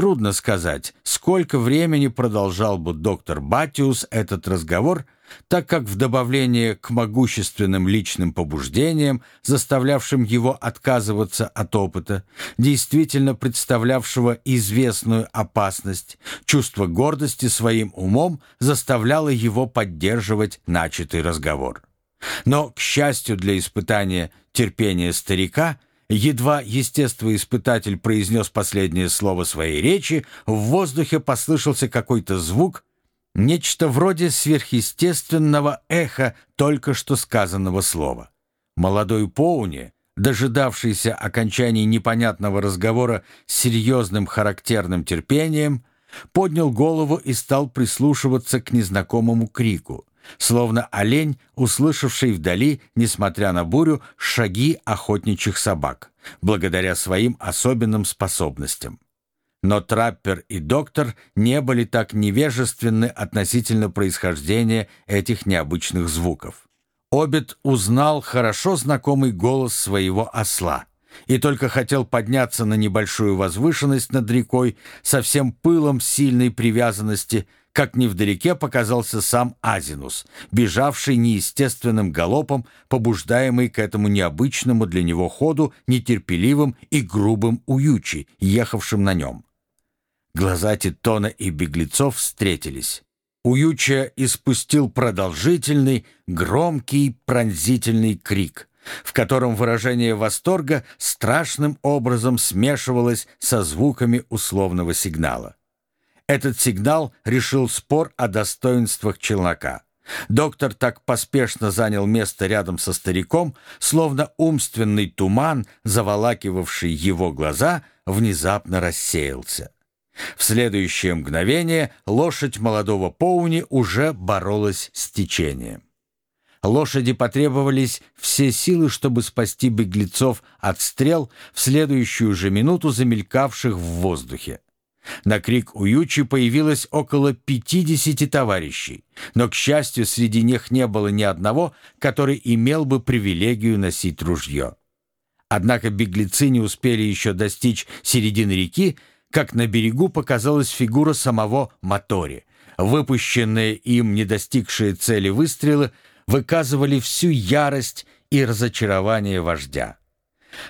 Трудно сказать, сколько времени продолжал бы доктор Батиус этот разговор, так как в добавление к могущественным личным побуждениям, заставлявшим его отказываться от опыта, действительно представлявшего известную опасность, чувство гордости своим умом заставляло его поддерживать начатый разговор. Но, к счастью для испытания терпения старика, Едва естествоиспытатель произнес последнее слово своей речи, в воздухе послышался какой-то звук, нечто вроде сверхъестественного эха только что сказанного слова. Молодой Поуни, дожидавшийся окончания непонятного разговора с серьезным характерным терпением, поднял голову и стал прислушиваться к незнакомому крику словно олень, услышавший вдали, несмотря на бурю, шаги охотничьих собак, благодаря своим особенным способностям. Но траппер и доктор не были так невежественны относительно происхождения этих необычных звуков. Обед узнал хорошо знакомый голос своего осла и только хотел подняться на небольшую возвышенность над рекой со всем пылом сильной привязанности – как невдалеке показался сам Азинус, бежавший неестественным галопом, побуждаемый к этому необычному для него ходу нетерпеливым и грубым уючи, ехавшим на нем. Глаза Титона и беглецов встретились. Уюча испустил продолжительный, громкий, пронзительный крик, в котором выражение восторга страшным образом смешивалось со звуками условного сигнала. Этот сигнал решил спор о достоинствах челнока. Доктор так поспешно занял место рядом со стариком, словно умственный туман, заволакивавший его глаза, внезапно рассеялся. В следующее мгновение лошадь молодого Поуни уже боролась с течением. Лошади потребовались все силы, чтобы спасти беглецов от стрел в следующую же минуту замелькавших в воздухе. На крик Уючи появилось около пятидесяти товарищей, но, к счастью, среди них не было ни одного, который имел бы привилегию носить ружье. Однако беглецы не успели еще достичь середины реки, как на берегу показалась фигура самого Мотори. Выпущенные им не достигшие цели выстрелы выказывали всю ярость и разочарование вождя.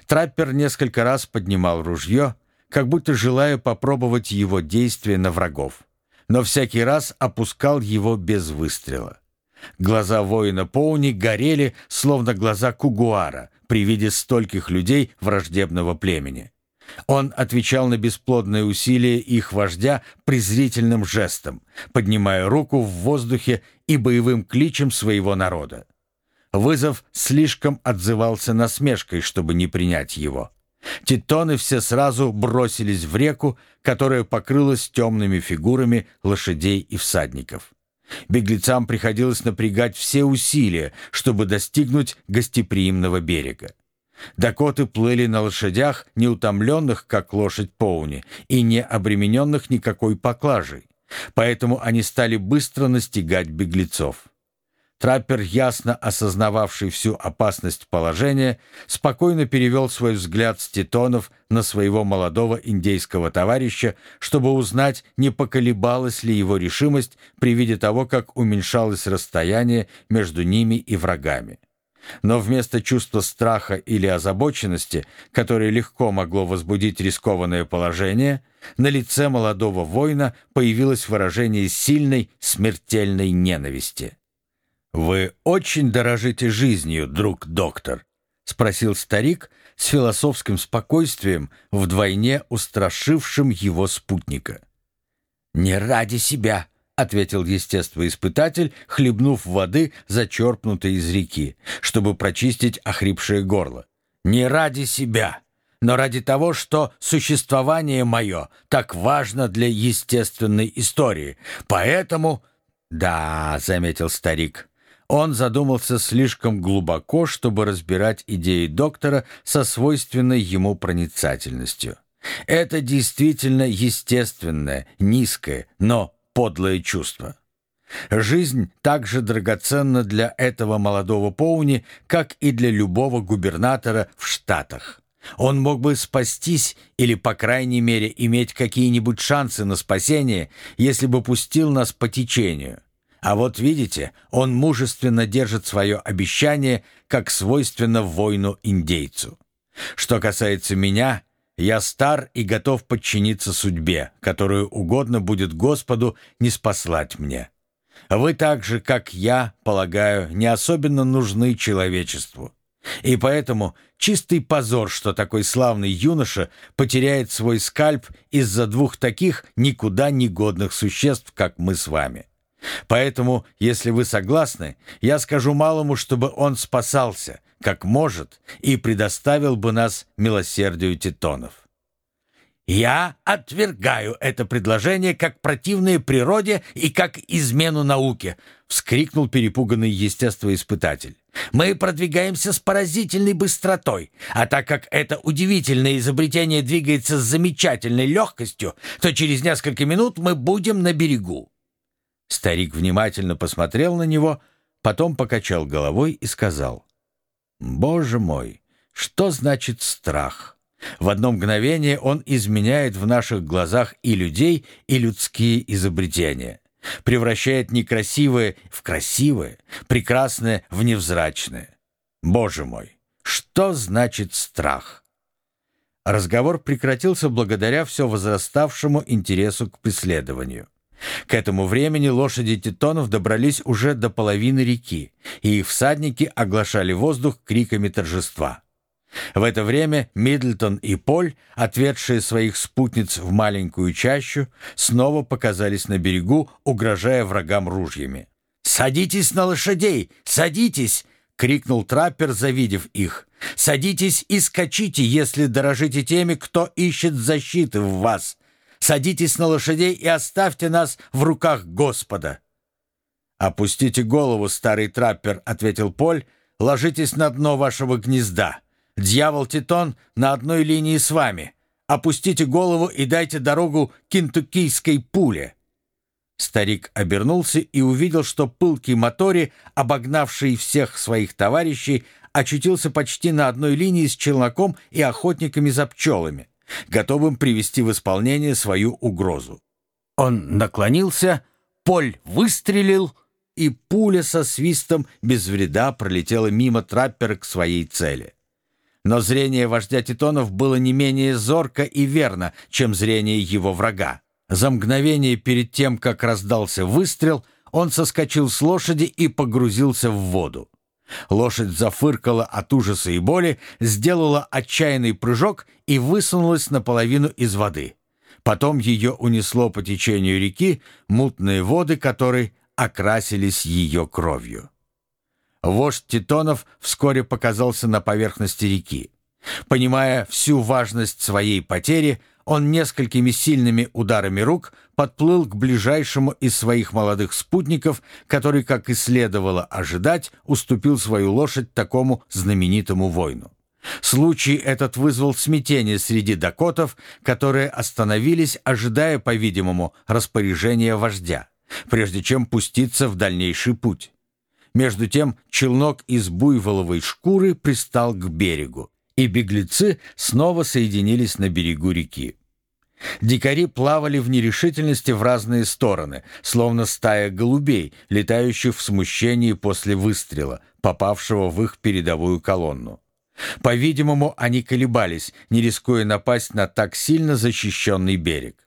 Траппер несколько раз поднимал ружье, как будто желая попробовать его действие на врагов, но всякий раз опускал его без выстрела. Глаза воина Поуни горели, словно глаза Кугуара при виде стольких людей враждебного племени. Он отвечал на бесплодные усилия их вождя презрительным жестом, поднимая руку в воздухе и боевым кличем своего народа. Вызов слишком отзывался насмешкой, чтобы не принять его. Титоны все сразу бросились в реку, которая покрылась темными фигурами лошадей и всадников. Беглецам приходилось напрягать все усилия, чтобы достигнуть гостеприимного берега. Дакоты плыли на лошадях, не утомленных, как лошадь Поуни, и не обремененных никакой поклажей, поэтому они стали быстро настигать беглецов. Траппер, ясно осознававший всю опасность положения, спокойно перевел свой взгляд с титонов на своего молодого индейского товарища, чтобы узнать, не поколебалась ли его решимость при виде того, как уменьшалось расстояние между ними и врагами. Но вместо чувства страха или озабоченности, которое легко могло возбудить рискованное положение, на лице молодого воина появилось выражение сильной смертельной ненависти. «Вы очень дорожите жизнью, друг доктор?» — спросил старик с философским спокойствием, вдвойне устрашившим его спутника. «Не ради себя», — ответил естествоиспытатель, хлебнув воды, зачерпнутой из реки, чтобы прочистить охрипшее горло. «Не ради себя, но ради того, что существование мое так важно для естественной истории. Поэтому...» «Да», — заметил старик, он задумался слишком глубоко, чтобы разбирать идеи доктора со свойственной ему проницательностью. Это действительно естественное, низкое, но подлое чувство. Жизнь так же драгоценна для этого молодого поуни, как и для любого губернатора в Штатах. Он мог бы спастись или, по крайней мере, иметь какие-нибудь шансы на спасение, если бы пустил нас по течению. А вот видите, он мужественно держит свое обещание, как свойственно войну индейцу. Что касается меня, я стар и готов подчиниться судьбе, которую угодно будет Господу не спаслать мне. Вы так же, как я, полагаю, не особенно нужны человечеству. И поэтому чистый позор, что такой славный юноша потеряет свой скальп из-за двух таких никуда не годных существ, как мы с вами. Поэтому, если вы согласны, я скажу малому, чтобы он спасался, как может, и предоставил бы нас милосердию титонов. «Я отвергаю это предложение как противное природе и как измену науке», — вскрикнул перепуганный естествоиспытатель. «Мы продвигаемся с поразительной быстротой, а так как это удивительное изобретение двигается с замечательной легкостью, то через несколько минут мы будем на берегу». Старик внимательно посмотрел на него, потом покачал головой и сказал, «Боже мой, что значит страх?» В одно мгновение он изменяет в наших глазах и людей, и людские изобретения, превращает некрасивое в красивое, прекрасное в невзрачное. Боже мой, что значит страх? Разговор прекратился благодаря все возраставшему интересу к преследованию. К этому времени лошади титонов добрались уже до половины реки, и их всадники оглашали воздух криками торжества. В это время Миддлтон и Поль, отведшие своих спутниц в маленькую чащу, снова показались на берегу, угрожая врагам ружьями. «Садитесь на лошадей! Садитесь!» — крикнул траппер, завидев их. «Садитесь и скачите, если дорожите теми, кто ищет защиты в вас. Садитесь на лошадей и оставьте нас в руках Господа». «Опустите голову, старый траппер», — ответил Поль, — «ложитесь на дно вашего гнезда». Дьявол Титон на одной линии с вами. Опустите голову и дайте дорогу кентуккийской пуле». Старик обернулся и увидел, что пылкий Мотори, обогнавший всех своих товарищей, очутился почти на одной линии с челноком и охотниками за пчелами, готовым привести в исполнение свою угрозу. Он наклонился, Поль выстрелил, и пуля со свистом без вреда пролетела мимо траппера к своей цели. Но зрение вождя титонов было не менее зорко и верно, чем зрение его врага. За мгновение перед тем, как раздался выстрел, он соскочил с лошади и погрузился в воду. Лошадь зафыркала от ужаса и боли, сделала отчаянный прыжок и высунулась наполовину из воды. Потом ее унесло по течению реки, мутные воды которой окрасились ее кровью. Вождь Титонов вскоре показался на поверхности реки. Понимая всю важность своей потери, он несколькими сильными ударами рук подплыл к ближайшему из своих молодых спутников, который, как и следовало ожидать, уступил свою лошадь такому знаменитому воину. Случай этот вызвал смятение среди дакотов, которые остановились, ожидая, по-видимому, распоряжения вождя, прежде чем пуститься в дальнейший путь. Между тем челнок из буйволовой шкуры пристал к берегу, и беглецы снова соединились на берегу реки. Дикари плавали в нерешительности в разные стороны, словно стая голубей, летающих в смущении после выстрела, попавшего в их передовую колонну. По-видимому, они колебались, не рискуя напасть на так сильно защищенный берег.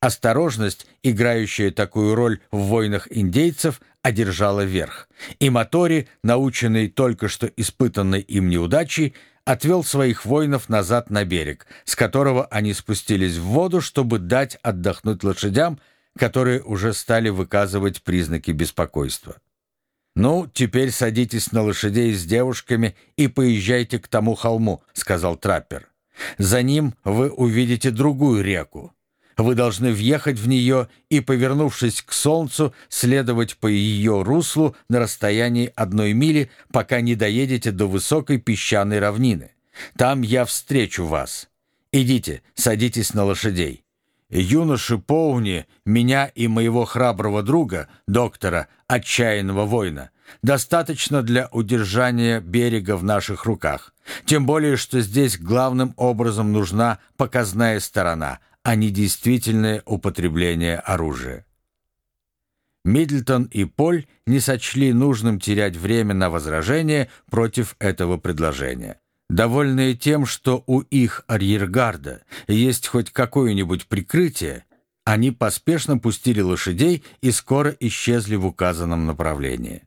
Осторожность, играющая такую роль в войнах индейцев, одержала верх, и Мотори, наученный только что испытанной им неудачей, отвел своих воинов назад на берег, с которого они спустились в воду, чтобы дать отдохнуть лошадям, которые уже стали выказывать признаки беспокойства. «Ну, теперь садитесь на лошадей с девушками и поезжайте к тому холму», — сказал траппер. «За ним вы увидите другую реку. Вы должны въехать в нее и, повернувшись к солнцу, следовать по ее руслу на расстоянии одной мили, пока не доедете до высокой песчаной равнины. Там я встречу вас. Идите, садитесь на лошадей. Юноши Поуни, меня и моего храброго друга, доктора, отчаянного воина, достаточно для удержания берега в наших руках, тем более что здесь главным образом нужна показная сторона, а не действительное употребление оружия. Миддлтон и Поль не сочли нужным терять время на возражение против этого предложения. Довольные тем, что у их арьергарда есть хоть какое-нибудь прикрытие, они поспешно пустили лошадей и скоро исчезли в указанном направлении.